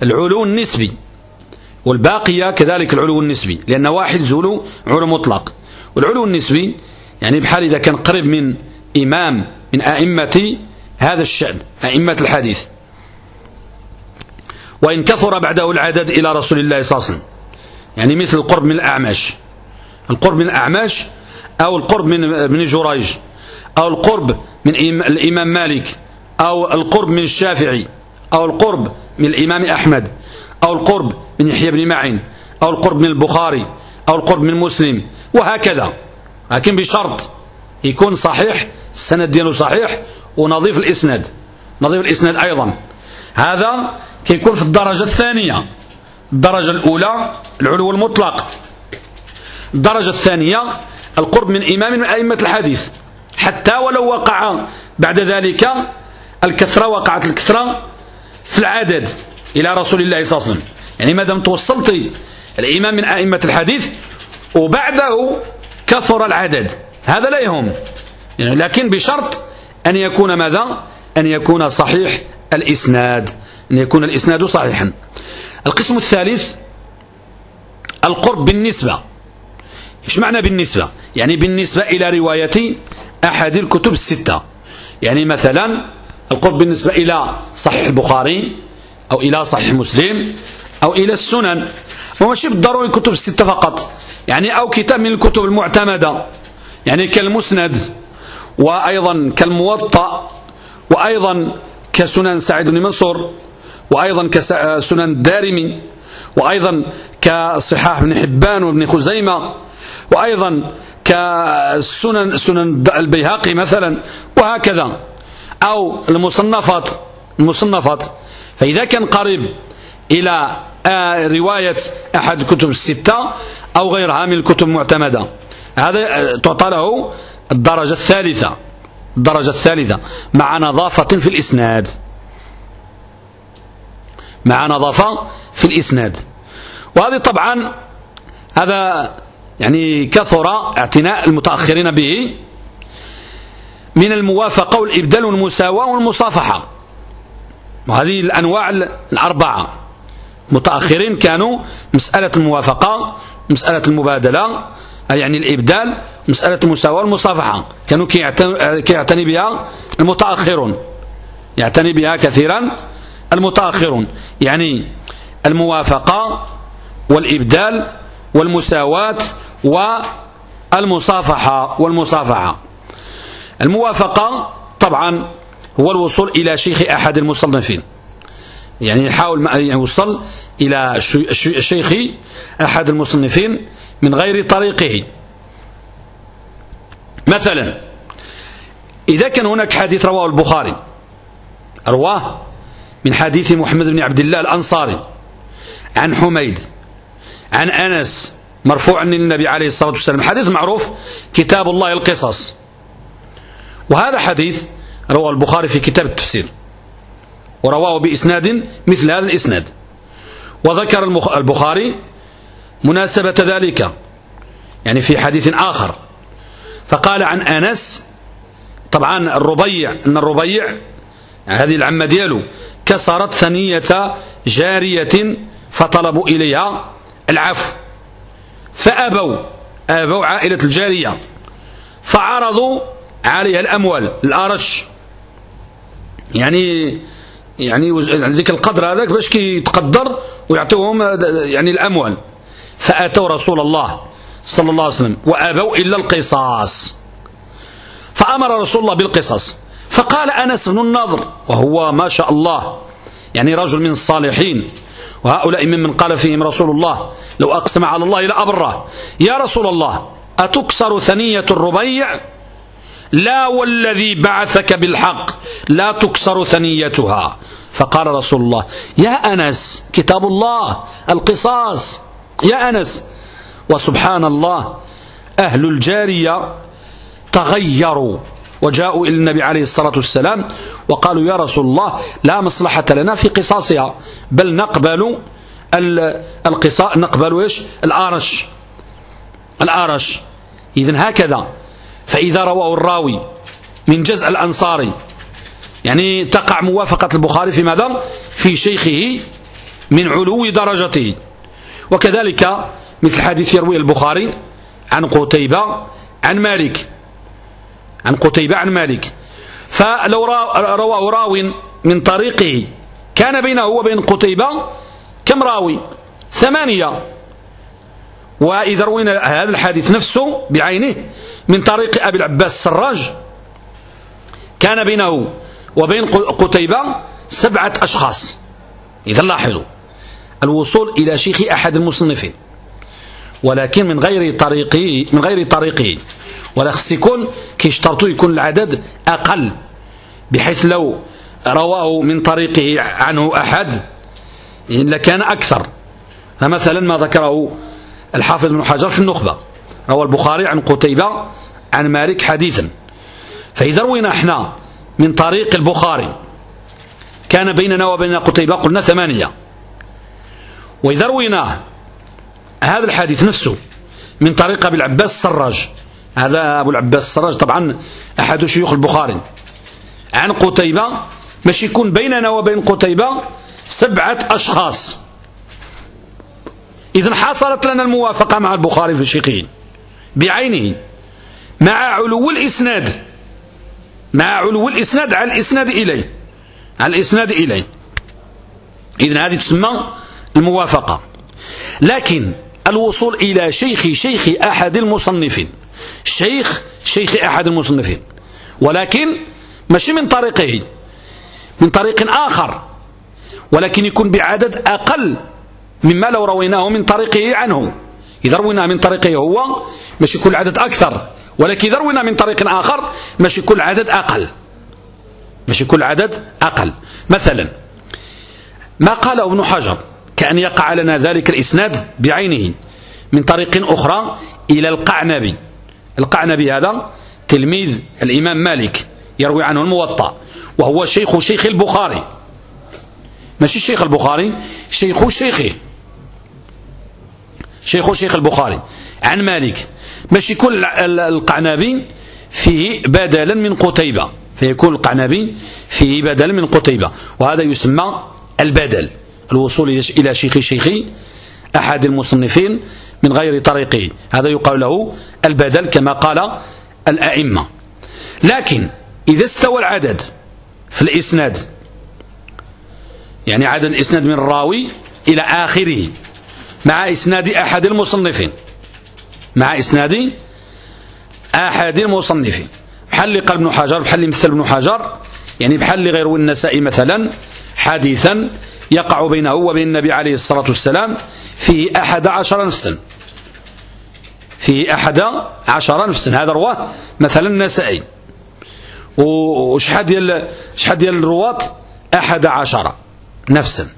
العلو النسبي. والباقية كذلك العلو النسبي لأن واحد زولو علو مطلق. والعلو النسبي يعني بحال إذا كان قريب من إمام من أئمة هذا الشأن أئمة الحديث. وإن كثر بعده العدد إلى رسول الله صلى الله عليه وسلم. يعني مثل القرب من الأعماش القرب من الأعماش أو القرب من من جريج أو القرب من الإمام مالك أو القرب من الشافعي أو القرب من الإمام أحمد أو القرب من يحيى بن معين أو القرب من البخاري أو القرب من مسلم وهكذا. لكن بشرط يكون صحيح السند دياله صحيح ونظيف الإسناد نظيف الإسناد أيضا. هذا كيكون في الدرجة الثانية. الدرجة الأولى العلو المطلق. الدرجة الثانية القرب من إمام من أئمة الحديث. حتى ولو وقع بعد ذلك الكثرة وقعت الكثرة في العدد إلى رسول الله صلى الله عليه وسلم. يعني ما دام توصلت الإمام من أئمة الحديث وبعده كثر العدد. هذا لا يهم. يعني لكن بشرط أن يكون ماذا؟ أن يكون صحيح الإسناد. أن يكون الإسناد صحيحا. القسم الثالث القرب بالنسبة. إيش معنى بالنسبة؟ يعني بالنسبة إلى رواية أحد الكتب الستة. يعني مثلا القرب بالنسبة إلى صحيح البخاري أو إلى صحيح مسلم أو إلى السنن. وماشي بالضروري الكتب الستة فقط. يعني أو كتاب من الكتب المعتمدة. يعني كالمسند وأيضا كالموطأ وأيضا كسنن سعيد بن منصور وأيضا كسنن الدارمي وأيضا كصحاح بن حبان وابن خزيمة وأيضا كسنن سنن البيهقي مثلا وهكذا. أو المصنفات المصنفات. فإذا كان قريب إلى آه، رواية أحد الكتب الستة أو غيرها من الكتب المعتمدة. هذا آه، تعطى له الدرجة الثالثة. الدرجة الثالثة. مع نظافة في الإسناد. مع نظافة في الإسناد. وهذه طبعا هذا يعني كثر اعتناء المتأخرين به من الموافقة والإبدال والمساواة والمصافحة. وهذه الأنواع الأربعة. متأخرين كانوا مسألة الموافقة مسألة المبادلة يعني الإبدال مسألة المساواة والمصافحة. كانوا كيعتني بها المتأخرون. يعتني بها كثيرا المتأخرون. يعني الموافقة والإبدال والمساواة والمصافحة والمصافحة. الموافقة طبعا هو الوصول إلى شيخ أحد المصنفين. يعني يحاول يوصل إلى شيخ أحد المصنفين من غير طريقه. مثلا إذا كان هناك حديث رواه البخاري رواه من حديث محمد بن عبد الله الأنصاري عن حميد عن أنس مرفوع للنبي عليه الصلاة والسلام. حديث معروف كتاب الله القصص. وهذا حديث رواه البخاري في كتاب التفسير. ورواه بإسناد مثل هذا الإسناد. وذكر البخاري مناسبة ذلك يعني في حديث آخر. فقال عن أنس طبعا الربيع أن الربيع يعني هذه العمة دياله كسرت ثنية جارية فطلبوا إليها العفو. فأبوا أبوا عائلة الجارية. فعرضوا عليها الأموال الأرش. يعني يعني ذيك القدر هذاك باش كيتقدر ويعطيوهم يعني الأموال. فأتوا رسول الله صلى الله عليه وسلم وأبوا إلا القصاص. فأمر رسول الله بالقصاص. فقال أنس بن النضر وهو ما شاء الله يعني رجل من الصالحين وهؤلاء ممن قال فيهم رسول الله لو أقسم على الله لأبره. يا رسول الله أتكسر ثنية الربيع؟ لا والذي بعثك بالحق لا تكسر ثنيتها. فقال رسول الله يا أنس كتاب الله القصاص. يا أنس وسبحان الله أهل الجارية تغيروا. وجاءوا إلى النبي عليه الصلاة والسلام وقالوا يا رسول الله لا مصلحة لنا في قصاصها بل نقبل القصاص نقبل إيش؟ الآرش. الآرش. إذن هكذا. فإذا رواه الراوي من جزء الأنصاري يعني تقع موافقة البخاري في ماذا؟ في شيخه من علو درجته. وكذلك مثل حديث يروي البخاري عن قتيبة عن مالك. عن قتيبة عن مالك. فلو رواه راو من طريقه كان بينه وبين قتيبة كم راوي ثمانية. وإذا روينا هذا الحديث نفسه بعينه من طريق أبي العباس السراج كان بينه وبين قتيبة سبعة أشخاص. إذا لاحظوا الوصول إلى شيخ أحد المصنفين ولكن من غير طريقه من غير طريقه. ولا خص يكون كيشترطوا يكون العدد أقل بحيث لو رواه من طريقه عنه أحد لكان أكثر. فمثلا ما ذكره الحافظ بن حجر في النخبة روى البخاري عن قتيبة عن مالك حديثا. فإذا روينا إحنا من طريق البخاري كان بيننا وبين قتيبة قلنا ثمانية. وإذا رويناه هذا الحديث نفسه من طريق أبي العباس السراج هذا أبو العباس السراج. طبعا أحد شيوخ البخاري. عن قتيبة مش يكون بيننا وبين قتيبة سبعة أشخاص. إذن حصلت لنا الموافقة مع البخاري في شيخه بعينه. مع علو الإسناد. مع علو الإسناد على الإسناد إليه. على الإسناد إليه. إذن هذه تسمى الموافقة. لكن الوصول إلى شيخ شيخ أحد المصنفين. شيخ شيخ أحد المصنفين. ولكن ماشي من طريقه من طريق آخر. ولكن يكون بعدد أقل مما لو رويناه من طريقه عنه. إذا رويناه من طريقه هو ماشي كل عدد أكثر. ولكن إذا روينا من طريق آخر ماشي كل عدد أقل. ماشي كل عدد أقل. مثلا ما قاله ابن حجر كأن يقع لنا ذلك الإسناد بعينه من طريق أخرى إلى القعنبي. القعنبي هذا تلميذ الإمام مالك يروي عنه الموطأ وهو شيخ شيخ البخاري. ماشي شيخ البخاري؟ شيخ شيخه. شيخ شيخ البخاري. عن مالك. ماشي كل القعنابي فيه بدلا من قتيبة. فيكون القعنابي فيه بدلا من قتيبة. وهذا يسمى البدل. الوصول إلى شيخ شيخي أحد المصنفين من غير طريقه. هذا يقال له البدل كما قال الأئمة. لكن إذا استوى العدد في الإسناد يعني عدد الإسناد من الراوي إلى آخره مع إسناد أحد المصنفين مع إسناد أحد المصنفين. بحال قال ابن حجر بحال مثل ابن حجر يعني بحال غير النسائي مثلا حديثا يقع بينه وبين النبي عليه الصلاة والسلام فيه أحد عشر نفسا. فيه أحد عشر نفسا هذا رواه مثلا النسائي. وشحال ديال شحال ديال الرواة؟ أحد عشر نفسا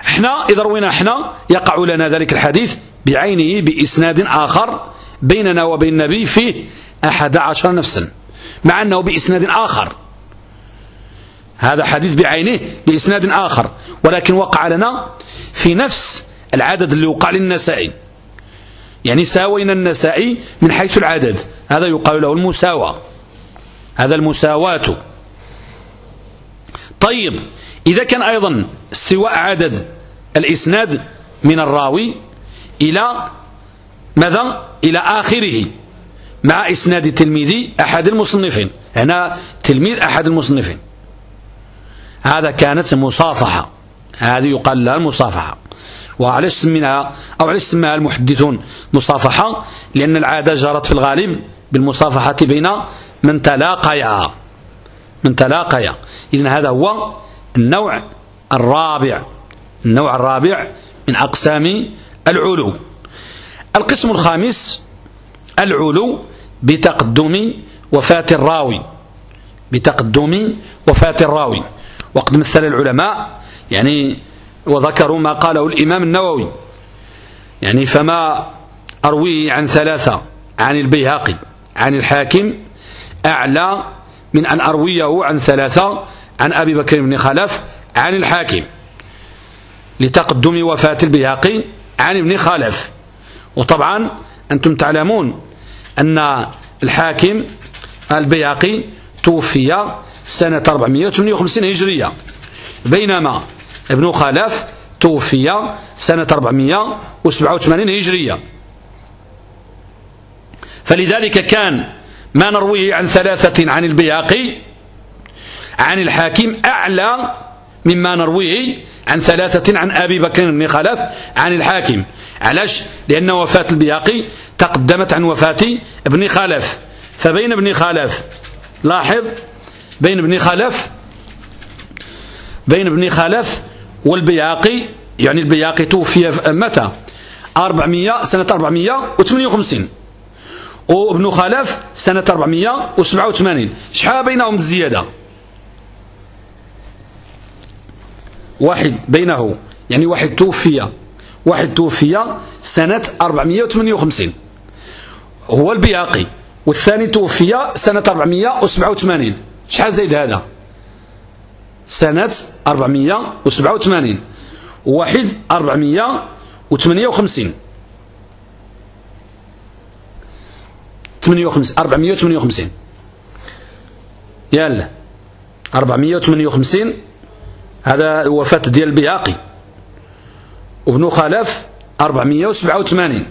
إحنا إذا روينا إحنا يقع لنا ذلك الحديث بعينه بإسناد آخر بيننا وبين النبي فيه أحد عشر نفسا مع أنه بإسناد آخر. هذا حديث بعينه بإسناد آخر. ولكن وقع لنا في نفس العدد اللي وقع للنسائي. يعني ساوينا النسائي من حيث العدد. هذا يقال له المساواة هذا المساواة. طيب إذا كان أيضا استواء عدد الإسناد من الراوي إلى ماذا؟ إلى آخره. مع إسناد تلميذي أحد المصنفين. هنا تلميذ أحد المصنفين. هذا كانت مصافحة. هذه يقال لها المصافحة. وعلاش سميناها أو علاش سماها المحدثون مصافحة لأن العادة جرت في الغالب بالمصافحة بين من تلاقيا. من تلاقيا. إذن هذا هو النوع الرابع. النوع الرابع من أقسام العلو. القسم الخامس العلو بتقدم وفاة الراوي. بتقدم وفاة الراوي. وقد مثل العلماء يعني وذكروا ما قاله الإمام النووي. يعني فما أرويه عن ثلاثة عن البيهقي عن الحاكم أعلى من أن أرويه عن ثلاثة عن أبي بكر بن خلف عن الحاكم. لتقدم وفاة البيهقي عن ابن خلف. وطبعا أنتم تعلمون أن الحاكم البيهقي توفي سنة 458 هجرية. بينما ابن خلف توفي سنة 487 هجرية. فلذلك كان ما نرويه عن ثلاثة عن البياقي عن الحاكم أعلى مما نرويه عن ثلاثة عن أبي بكر بن خلف عن الحاكم. علاش؟ لأن وفاة البياقي تقدمت عن وفاة ابن خلف. فبين ابن خلف لاحظ بين ابن خلف بين ابن خلف والبياقي يعني البياقي توفي متى؟ 400 سنة 458 وابن خلف سنة 487 شحال بينهم الزيادة؟ واحد بينه يعني واحد توفي واحد توفي سنة 458 هو البياقي والثاني توفي سنة 487 شحال زيد هذا؟ سنة 487 وواحد 458 58 458 يلا. 458 هذا وفاة ديال البياقي وابن خلف 487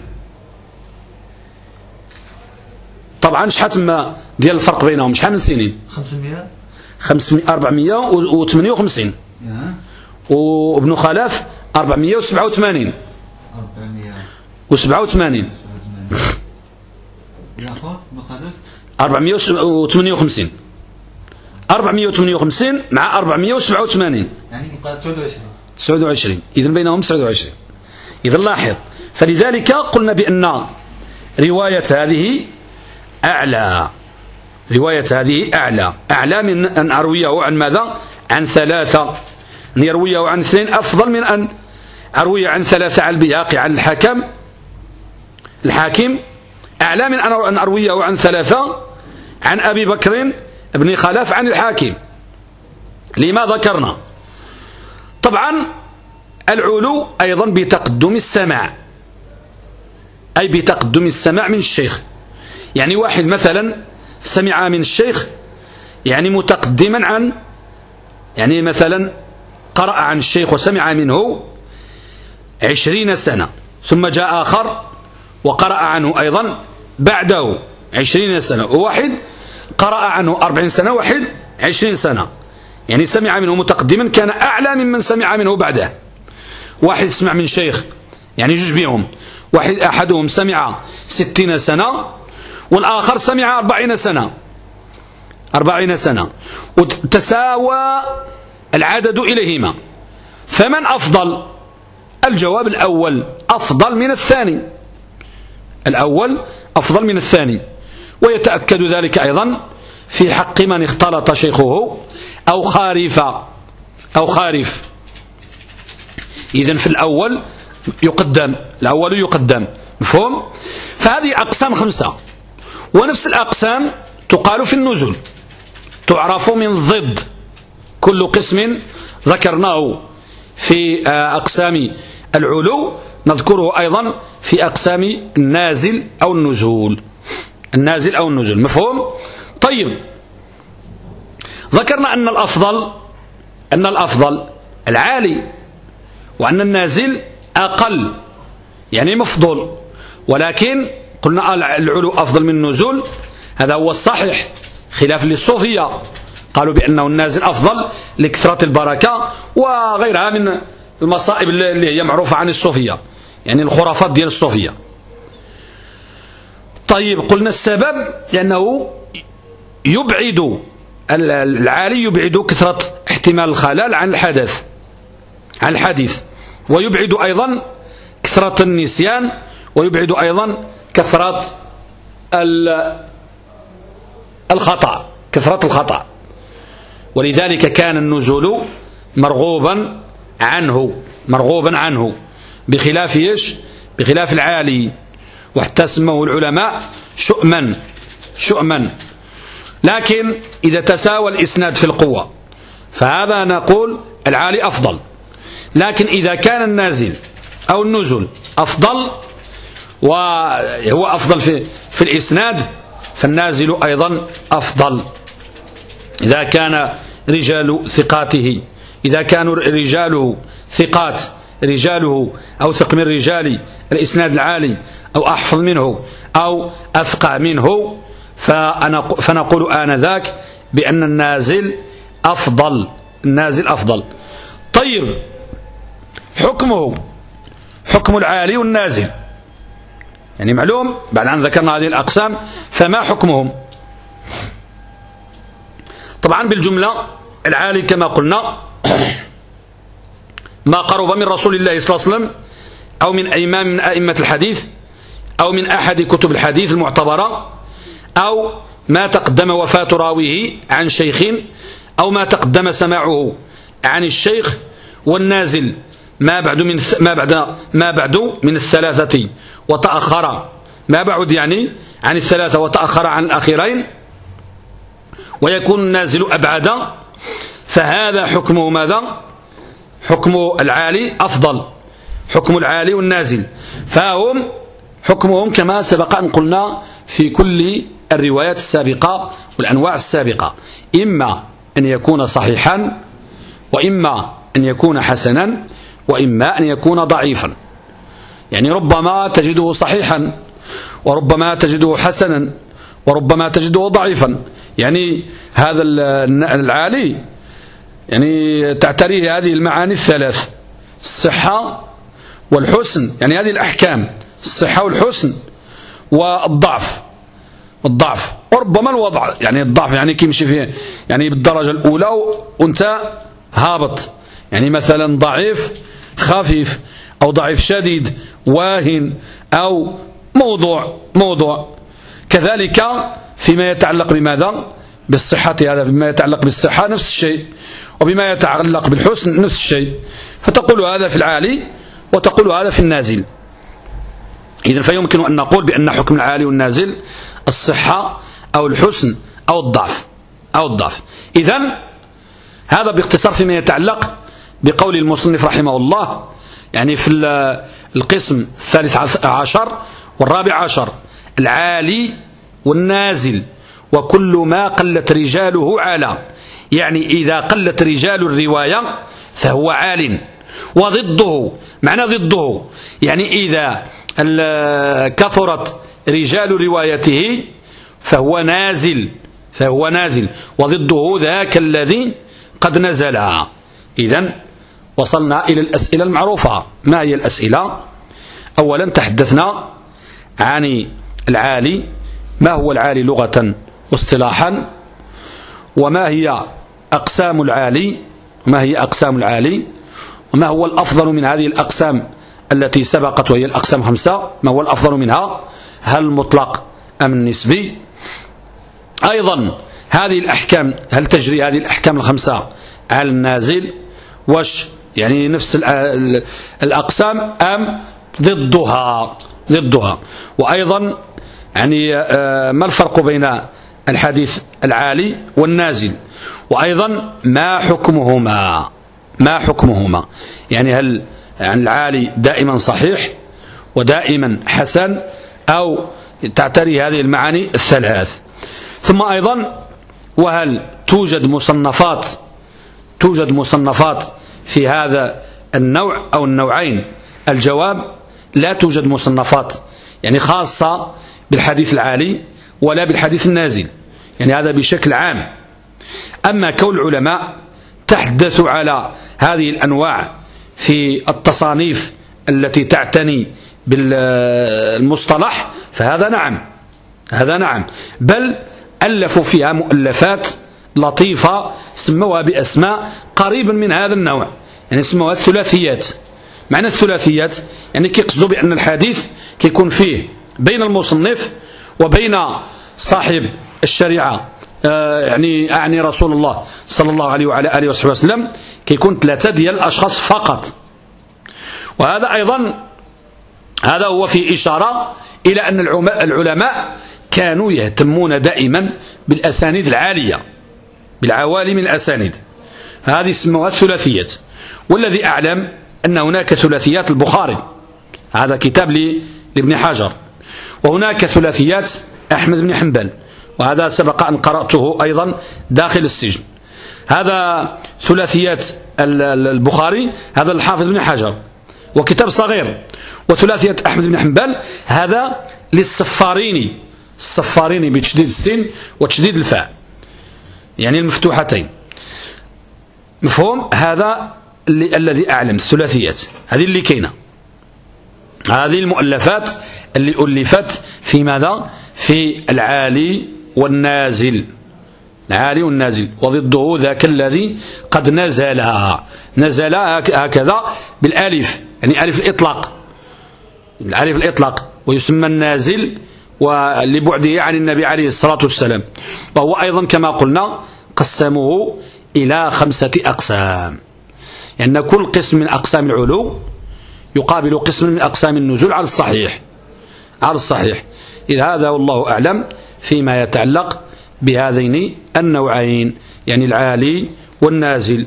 طبعا شحال تما ديال الفرق بينهم؟ شحال من سنين؟ 500 500 458 وابن خلف 487 487 458 458 مع 487 يعني 29 29 إذا بينهم 29 إذا لاحظ. فلذلك قلنا بأن رواية هذه أعلى. رواية هذه أعلى. أعلى من أن أرويه عن ماذا؟ عن ثلاثة. أن يرويه عن اثنين أفضل من أن أروي عن ثلاثة عن البياقي عن الحكم. الحاكم. أعلى من أن أرويه عن ثلاثة عن أبي بكر بن خلف عن الحاكم. لما ذكرنا. طبعا العلو أيضا بتقدم السماع. أي بتقدم السماع من الشيخ. يعني واحد مثلا سمع من الشيخ يعني متقدما عن يعني مثلا قرأ عن الشيخ وسمع منه عشرين سنة ثم جاء آخر وقرأ عنه أيضا بعده عشرين سنة وواحد قرأ عنه أربعين سنة واحد عشرين سنة. يعني سمع منه متقدما كان أعلى ممن سمع منه بعده. واحد سمع من شيخ يعني جوج بيهم واحد أحدهم سمع ستين سنة والآخر سمع أربعين سنة. أربعين سنة. وتساوى العدد إليهما. فمن أفضل؟ الجواب الأول أفضل من الثاني. الأول أفضل من الثاني. ويتأكد ذلك أيضا في حق من اختلط شيخه أو خارف. أو خارف. إذن في الأول يقدم. الأول يقدم. مفهوم؟ فهذه أقسام خمسة. ونفس الأقسام تقال في النزل. تعرف من ضد كل قسم ذكرناه في أقسام العلو نذكره أيضا في أقسام النازل أو النزول. النازل أو النزول مفهوم؟ طيب. ذكرنا أن الأفضل أن الأفضل العالي وأن النازل أقل يعني مفضول. ولكن قلنا العلو أفضل من النزول. هذا هو الصحيح. خلاف للصوفية. قالوا بأنه النازل أفضل لكثرة البركة وغيرها من المصائب اللي هي معروفة عن الصوفية. يعني الخرافات ديال الصوفية. طيب قلنا السبب لأنه يبعد العالي يبعد كثرة احتمال الخلل عن الحدث عن الحديث. ويبعد أيضا كثرة النسيان ويبعد أيضا كثرة الخطأ كثرة الخطأ. ولذلك كان النزول مرغوبا عنه مرغوبا عنه بخلاف إيش؟ بخلاف العالي. وحتى سموه العلماء شؤما شؤما. لكن إذا تساوى الإسناد في القوة فهذا نقول العالي أفضل. لكن إذا كان النازل أو النزل أفضل وهو أفضل في, في الإسناد فالنازل أيضا أفضل. إذا كان رجال ثقاته إذا كانوا رجاله ثقات رجاله أو ثق من رجال الإسناد العالي أو أحفظ منه أو أفقع منه فنقول آنذاك بأن النازل أفضل. النازل أفضل. طيب حكمه حكم العالي والنازل. يعني معلوم بعد أن ذكرنا هذه الأقسام فما حكمهم؟ طبعا بالجملة العالي كما قلنا ما قرب من رسول الله صلى الله عليه وسلم أو من إمام من أئمة الحديث أو من أحد كتب الحديث المعتبرة أو ما تقدم وفاة راويه عن شيخ أو ما تقدم سماعه عن الشيخ والنازل ما بعد من ما بعد ما بعد من الثلاثة. وتأخر. ما بعد يعني عن الثلاثة وتأخر عن الأخيرين. ويكون النازل أبعد. فهذا حكمه ماذا؟ حكم العالي أفضل. حكم العالي والنازل. فهم حكمهم كما سبق أن قلنا في كل الروايات السابقة والأنواع السابقة. إما أن يكون صحيحا وإما أن يكون حسنا وإما أن يكون ضعيفا. يعني ربما تجده صحيحا وربما تجده حسنا وربما تجده ضعيفا. يعني هذا العالي يعني تعتريه هذه المعاني الثلاث الصحة والحسن. يعني هذه الأحكام الصحة والحسن والضعف. الضعف وربما الوضع يعني الضعف يعني كيمشي فيه يعني بالدرجة الأولى وأنت هابط. يعني مثلا ضعيف خفيف. أو ضعيف شديد واهن أو موضوع موضوع. كذلك فيما يتعلق بماذا؟ بالصحة هذا فيما يتعلق بالصحة نفس الشيء وبما يتعلق بالحسن نفس الشيء. فتقول هذا في العالي وتقول هذا في النازل. إذن فيمكن أن نقول بأن حكم العالي والنازل الصحة أو الحسن أو الضعف أو الضعف. إذن هذا باختصار فيما يتعلق بقول المصنف رحمه الله يعني في القسم الثالث عشر والرابع عشر العالي والنازل. وكل ما قلت رجاله على يعني إذا قلت رجال الرواية فهو عال. وضده معنى ضده. يعني إذا كثرت رجال روايته فهو نازل فهو نازل. وضده ذاك الذي قد نزل. إذا وصلنا إلى الأسئلة المعروفة. ما هي الأسئلة؟ أولا تحدثنا عن العالي. ما هو العالي لغة واصطلاحا؟ وما هي أقسام العالي؟ وما هي أقسام العالي؟ وما هو الأفضل من هذه الأقسام التي سبقت وهي الأقسام خمسة؟ ما هو الأفضل منها؟ هل المطلق أم النسبي أيضا هذه الأحكام هل تجري هذه الأحكام الخمسة على النازل؟ واش يعني نفس الأقسام أم ضدها ضدها. وأيضا يعني آه، ما الفرق بين الحديث العالي والنازل؟ وأيضا ما حكمهما؟ ما حكمهما؟ يعني هل يعني العالي دائما صحيح ودائما حسن أو تعتري هذه المعاني الثلاث؟ ثم أيضا وهل توجد مصنفات توجد مصنفات في هذا النوع أو النوعين. الجواب لا توجد مصنفات يعني خاصة بالحديث العالي ولا بالحديث النازل يعني هذا بشكل عام. أما كون العلماء تحدث على هذه الأنواع في التصانيف التي تعتني بالمصطلح فهذا نعم هذا نعم. بل ألفوا فيها مؤلفات لطيفة سموها بأسماء قريبا من هذا النوع. يعني سموها الثلاثيات. معنى الثلاثيات يعني كيقصدوا بأن الحديث كيكون فيه بين المصنف وبين صاحب الشريعة. آه، يعني أعني رسول الله صلى الله عليه وعلى آله وصحبه وسلم كيكون ثلاثة ديال الأشخاص فقط. وهذا أيضا هذا هو في إشارة إلى أن العلماء كانوا يهتمون دائما بالأسانيد العالية. بالعوالم الأسانيد. هذه اسمها الثلاثيات. والذي أعلم أن هناك ثلاثيات البخاري. هذا كتاب لابن حجر. وهناك ثلاثيات أحمد بن حنبل. وهذا سبق أن قرأته أيضا داخل السجن. هذا ثلاثيات البخاري هذا الحافظ بن حجر. وكتاب صغير. وثلاثيات أحمد بن حنبل هذا للصفاريني. الصفاريني بتشديد السين وتشديد الفاء. يعني المفتوحتين. مفهوم؟ هذا اللي الذي أعلم الثلاثيات. هذه اللي كاينة هذه المؤلفات اللي ألفت في ماذا؟ في العالي والنازل. العالي والنازل. وضده ذاك الذي قد نزل. نزل هكذا بالألف. يعني ألف الإطلاق الألف الإطلاق. ويسمى النازل ولبعده عن النبي عليه الصلاة والسلام. وهو أيضا كما قلنا قسمه إلى خمسة أقسام. لأن يعني كل قسم من أقسام العلو يقابل قسم من أقسام النزول على الصحيح. على الصحيح. إذ هذا والله أعلم فيما يتعلق بهذين النوعين. يعني العالي والنازل.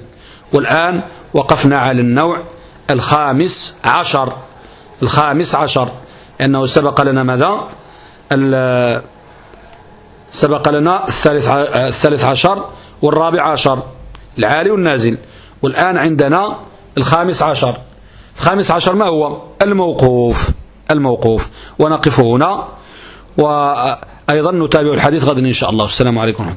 والآن وقفنا على النوع الخامس عشر. الخامس عشر. أنه سبق لنا ماذا؟ سبق لنا الثالث الثالث عشر والرابع عشر العالي والنازل. والآن عندنا الخامس عشر. الخامس عشر ما هو؟ الموقوف. الموقوف. ونقف هنا وأيضا نتابع الحديث غدا إن شاء الله. والسلام عليكم